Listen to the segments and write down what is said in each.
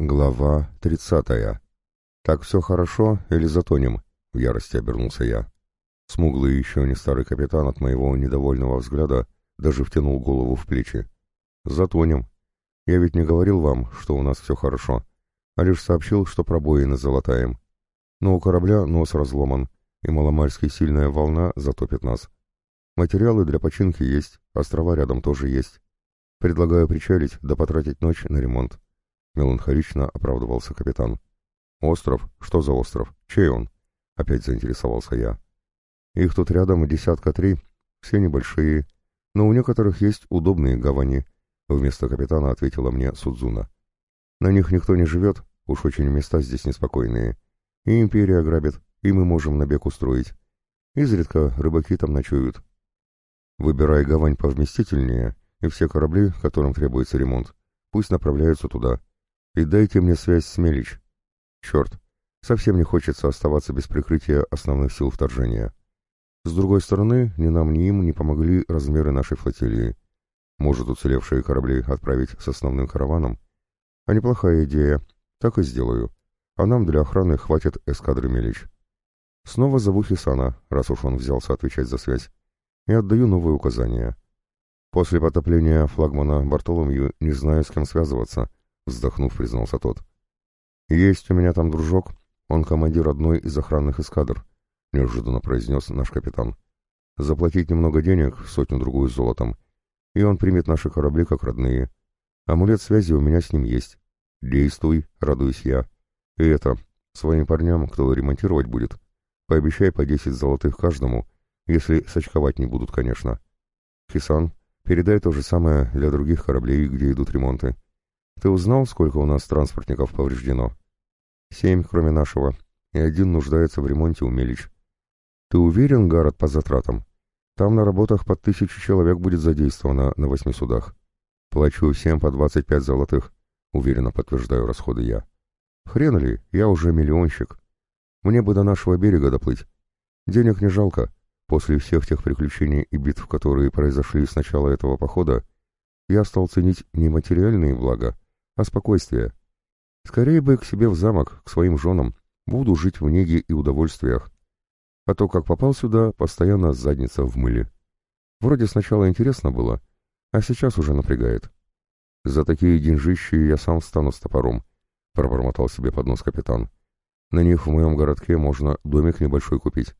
Глава тридцатая. «Так все хорошо или затонем?» — в ярости обернулся я. Смуглый еще не старый капитан от моего недовольного взгляда даже втянул голову в плечи. «Затонем. Я ведь не говорил вам, что у нас все хорошо, а лишь сообщил, что пробоины золотаем. Но у корабля нос разломан, и маломальски сильная волна затопит нас. Материалы для починки есть, острова рядом тоже есть. Предлагаю причалить да потратить ночь на ремонт меланхолично оправдывался капитан. «Остров? Что за остров? Чей он?» — опять заинтересовался я. «Их тут рядом десятка три, все небольшие, но у некоторых есть удобные гавани», — вместо капитана ответила мне Судзуна. «На них никто не живет, уж очень места здесь неспокойные. И империя грабит, и мы можем набег устроить. Изредка рыбаки там ночуют. Выбирай гавань повместительнее, и все корабли, которым требуется ремонт, пусть направляются туда. И дайте мне связь с Мелич. Черт, совсем не хочется оставаться без прикрытия основных сил вторжения. С другой стороны, ни нам, ни им не помогли размеры нашей флотилии. Может, уцелевшие корабли отправить с основным караваном? А неплохая идея. Так и сделаю. А нам для охраны хватит эскадры Мелич. Снова зову Хисана, раз уж он взялся отвечать за связь, и отдаю новые указания. После потопления флагмана Бартоломью не знаю, с кем связываться — вздохнув, признался тот. «Есть у меня там дружок, он командир одной из охранных эскадр», — неожиданно произнес наш капитан. «Заплатить немного денег, сотню-другую золотом, и он примет наши корабли как родные. Амулет связи у меня с ним есть. Действуй, радуюсь я. И это, своим парням, кто ремонтировать будет, пообещай по десять золотых каждому, если сочковать не будут, конечно. Хисан, передай то же самое для других кораблей, где идут ремонты. Ты узнал, сколько у нас транспортников повреждено? Семь, кроме нашего, и один нуждается в ремонте у Мелич. Ты уверен, Гаррет, по затратам? Там на работах под тысячу человек будет задействовано на восьми судах. Плачу всем по двадцать пять золотых, уверенно подтверждаю расходы я. Хрен ли, я уже миллионщик. Мне бы до нашего берега доплыть. Денег не жалко. После всех тех приключений и битв, которые произошли с начала этого похода, я стал ценить не материальные блага, а спокойствие. Скорее бы к себе в замок, к своим женам, буду жить в неге и удовольствиях. А то, как попал сюда, постоянно задница в мыле. Вроде сначала интересно было, а сейчас уже напрягает. За такие деньжищи я сам стану с топором, пробормотал себе под нос капитан. На них в моем городке можно домик небольшой купить.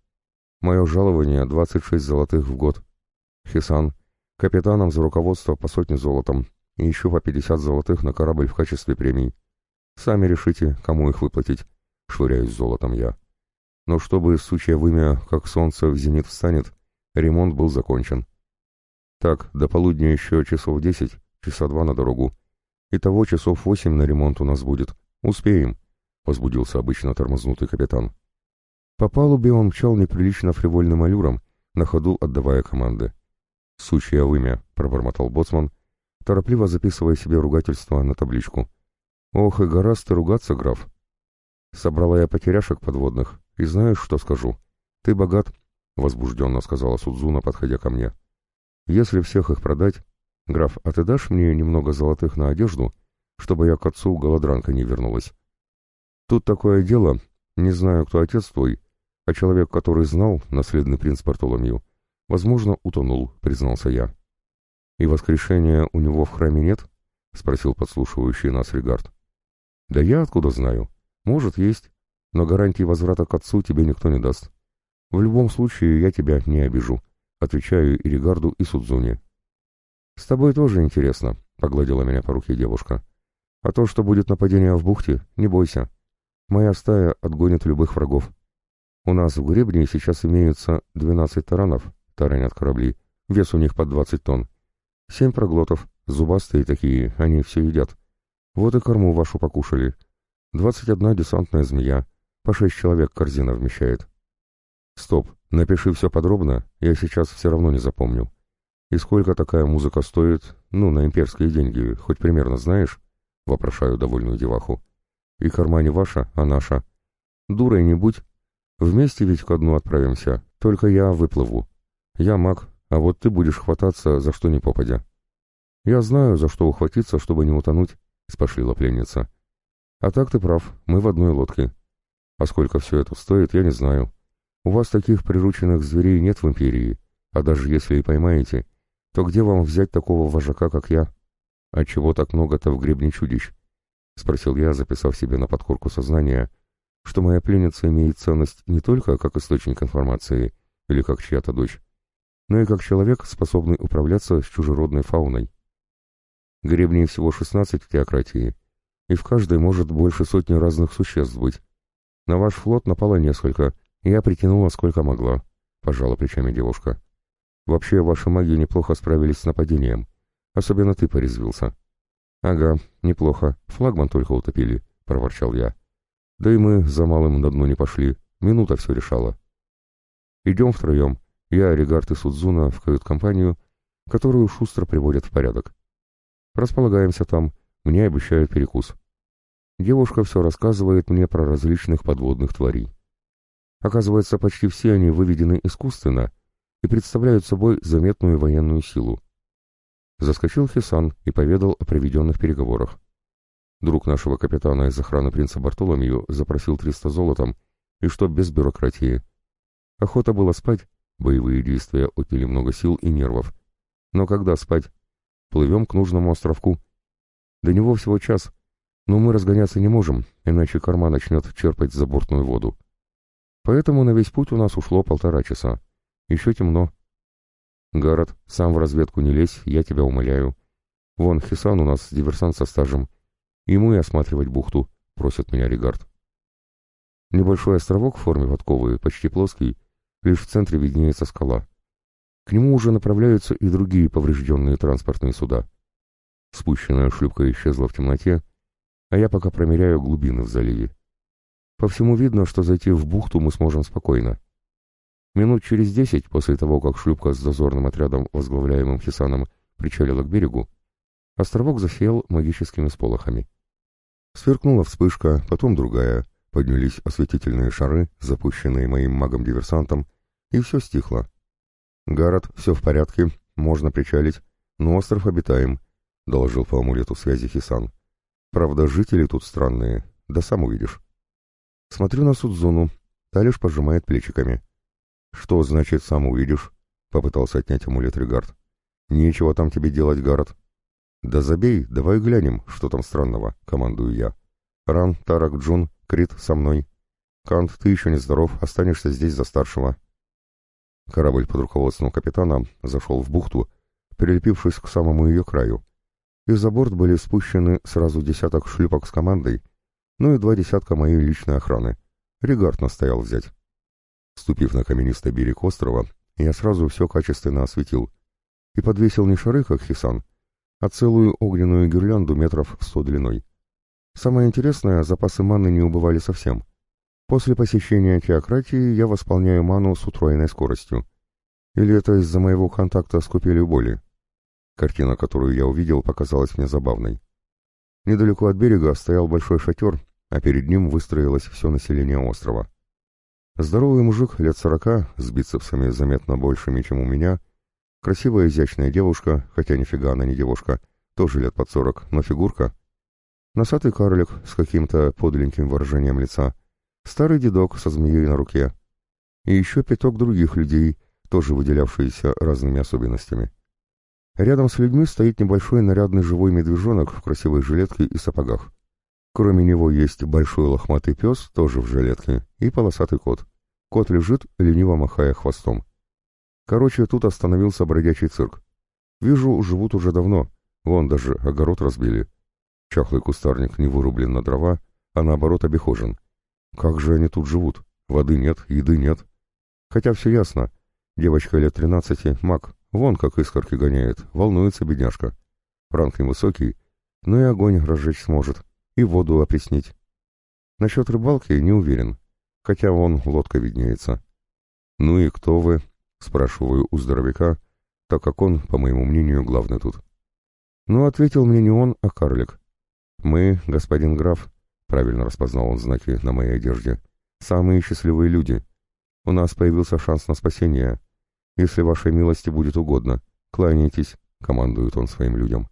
Мое жалование — 26 золотых в год. Хисан, капитаном за руководство по сотне золотом, и еще по 50 золотых на корабль в качестве премий. Сами решите, кому их выплатить, швыряюсь золотом я. Но чтобы, сучья вымя, как солнце в зенит встанет, ремонт был закончен. Так, до полудня еще часов десять, часа два на дорогу. Итого часов восемь на ремонт у нас будет. Успеем, — возбудился обычно тормознутый капитан. По палубе он мчал неприлично фривольным аллюром, на ходу отдавая команды. «Сучья вымя», — пробормотал боцман, торопливо записывая себе ругательство на табличку. «Ох, и гораздо ты ругаться, граф!» Собрала я потеряшек подводных, и знаешь, что скажу? Ты богат, — возбужденно сказала Судзуна, подходя ко мне. Если всех их продать... Граф, а ты дашь мне немного золотых на одежду, чтобы я к отцу голодранка не вернулась? Тут такое дело, не знаю, кто отец твой, а человек, который знал, наследный принц Бартоломью, возможно, утонул, признался я. «И воскрешения у него в храме нет?» — спросил подслушивающий нас Регард. «Да я откуда знаю? Может, есть, но гарантии возврата к отцу тебе никто не даст. В любом случае я тебя не обижу», — отвечаю и Регарду, и Судзуне. «С тобой тоже интересно», — погладила меня по руке девушка. «А то, что будет нападение в бухте, не бойся. Моя стая отгонит любых врагов. У нас в гребне сейчас имеются двенадцать таранов, таранят корабли, вес у них под двадцать тонн. Семь проглотов, зубастые такие, они все едят. Вот и корму вашу покушали. Двадцать одна десантная змея, по шесть человек корзина вмещает. Стоп, напиши все подробно, я сейчас все равно не запомню. И сколько такая музыка стоит, ну, на имперские деньги, хоть примерно знаешь? Вопрошаю довольную деваху. И корма не ваша, а наша. Дурой не будь. Вместе ведь ко дну отправимся, только я выплыву. Я маг, а вот ты будешь хвататься за что ни попадя. Я знаю, за что ухватиться, чтобы не утонуть, — спошлила пленница. А так ты прав, мы в одной лодке. А сколько все это стоит, я не знаю. У вас таких прирученных зверей нет в Империи, а даже если и поймаете, то где вам взять такого вожака, как я? А чего так много-то в гребне чудищ? Спросил я, записав себе на подкорку сознания, что моя пленница имеет ценность не только как источник информации или как чья-то дочь, но и как человек, способный управляться с чужеродной фауной. Гребней всего 16 в теократии, и в каждой может больше сотни разных существ быть. На ваш флот напало несколько, и я притянула сколько могла, — пожала плечами девушка. Вообще, ваши маги неплохо справились с нападением. Особенно ты порезвился. Ага, неплохо, флагман только утопили, — проворчал я. Да и мы за малым на дно не пошли, минута все решала. Идем втроем, я, Регард и Судзуна в кают-компанию, которую шустро приводят в порядок. Располагаемся там, мне обещают перекус. Девушка все рассказывает мне про различных подводных тварей. Оказывается, почти все они выведены искусственно и представляют собой заметную военную силу. Заскочил Хисан и поведал о проведенных переговорах. Друг нашего капитана из охраны принца Бартоломью запросил 300 золотом, и что без бюрократии. Охота была спать, боевые действия отняли много сил и нервов. Но когда спать? Плывем к нужному островку. До него всего час, но мы разгоняться не можем, иначе корма начнет черпать забортную воду. Поэтому на весь путь у нас ушло полтора часа. Еще темно. Гаррет, сам в разведку не лезь, я тебя умоляю. Вон, Хисан у нас диверсант со стажем. Ему и осматривать бухту, просит меня Регард. Небольшой островок в форме подковы, почти плоский, лишь в центре виднеется скала. К нему уже направляются и другие поврежденные транспортные суда. Спущенная шлюпка исчезла в темноте, а я пока промеряю глубины в заливе. По всему видно, что зайти в бухту мы сможем спокойно. Минут через десять после того, как шлюпка с дозорным отрядом, возглавляемым Хисаном, причалила к берегу, островок засеял магическими сполохами. Сверкнула вспышка, потом другая, поднялись осветительные шары, запущенные моим магом-диверсантом, и все стихло. «Гаррет, все в порядке, можно причалить, но остров обитаем», — доложил по амулету связи Хисан. Правда, жители тут странные, да сам увидишь. Смотрю на Судзуну, та лишь пожимает плечиками. Что значит «сам увидишь»? Попытался отнять амулет Регард. Нечего там тебе делать, Гаррет. Да забей, давай глянем, что там странного, командую я. Ран, Тарак, Джун, Крит со мной. Кант, ты еще не здоров, останешься здесь за старшего. Корабль под руководством капитана зашел в бухту, прилепившись к самому ее краю, и за борт были спущены сразу десяток шлюпок с командой, ну и два десятка моей личной охраны. Регард настоял взять. Ступив на каменистый берег острова, я сразу все качественно осветил и подвесил не шары, как Хисан, а целую огненную гирлянду метров сто длиной. Самое интересное, запасы маны не убывали совсем. После посещения теократии я восполняю ману с утроенной скоростью. Или это из-за моего контакта с купелью боли? Картина, которую я увидел, показалась мне забавной. Недалеко от берега стоял большой шатер, а перед ним выстроилось все население острова. Здоровый мужик лет сорока, с бицепсами заметно большими, чем у меня, красивая изящная девушка, хотя нифига она не девушка, тоже лет под сорок, но фигурка, носатый карлик с каким-то подленьким выражением лица, старый дедок со змеей на руке и еще пяток других людей, тоже выделявшиеся разными особенностями. Рядом с людьми стоит небольшой нарядный живой медвежонок в красивой жилетке и сапогах. Кроме него есть большой лохматый пес, тоже в жилетке, и полосатый кот. Кот лежит, лениво махая хвостом. Короче, тут остановился бродячий цирк. Вижу, живут уже давно. Вон даже огород разбили. Чахлый кустарник не вырублен на дрова, а наоборот обихожен. Как же они тут живут? Воды нет, еды нет. Хотя все ясно. Девочка лет тринадцати, маг, Вон как искорки гоняет, волнуется бедняжка. Ранг невысокий, но и огонь разжечь сможет, и воду опреснить. Насчет рыбалки не уверен, хотя вон лодка виднеется. «Ну и кто вы?» — спрашиваю у здоровяка, так как он, по моему мнению, главный тут. Ну, ответил мне не он, а карлик. «Мы, господин граф», — правильно распознал он знаки на моей одежде, — «самые счастливые люди. У нас появился шанс на спасение, «Если вашей милости будет угодно, кланяйтесь», — командует он своим людям.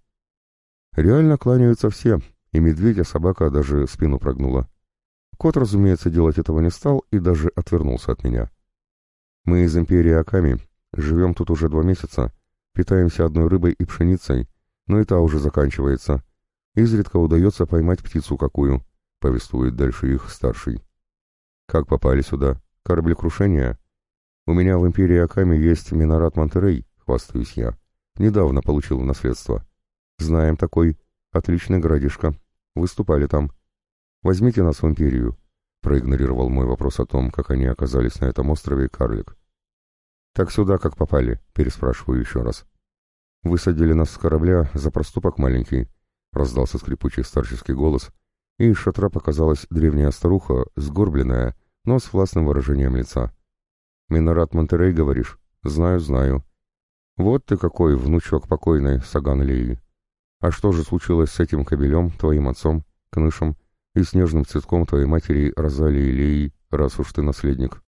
Реально кланяются все, и медведя собака даже спину прогнула. Кот, разумеется, делать этого не стал и даже отвернулся от меня. Мы из империи Аками, живем тут уже два месяца, питаемся одной рыбой и пшеницей, но и та уже заканчивается. Изредка удается поймать птицу какую, повествует дальше их старший. Как попали сюда? Кораблекрушение? У меня в империи Аками есть Минорат Монтерей, хвастаюсь я. Недавно получил наследство. Знаем такой. Отличный городишко. Выступали там. Возьмите нас в империю. Проигнорировал мой вопрос о том, как они оказались на этом острове Карлик. Так сюда как попали? Переспрашиваю еще раз. Высадили нас с корабля за проступок маленький. Раздался скрипучий старческий голос, и из шатра показалась древняя старуха, сгорбленная, но с властным выражением лица. «Минорат Монтерей, говоришь? Знаю, знаю. Вот ты какой, внучок покойной, Саган Леи. А что же случилось с этим кобелем, твоим отцом, Кнышем, и снежным цветком твоей матери Розалии Леи, раз уж ты наследник?»